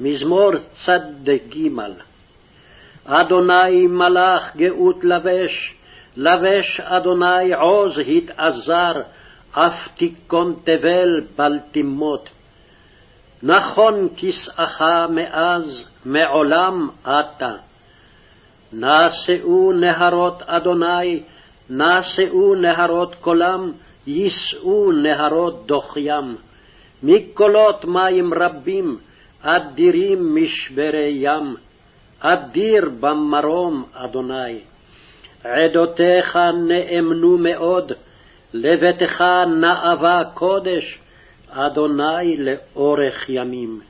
מזמור צ"ג אדוני מלאך גאות לבש, לבש אדוני עוז התעזר, אף תיכון תבל בל תמות. נכון כסאך מאז, מעולם אתה. נשאו נהרות אדוני, נשאו נהרות קולם, יישאו נהרות דוחיים. מקולות מים רבים, אדירים משברי ים, אדיר במרום, אדוני. עדותיך נאמנו מאוד, לביתך נאווה קודש, אדוני לאורך ימים.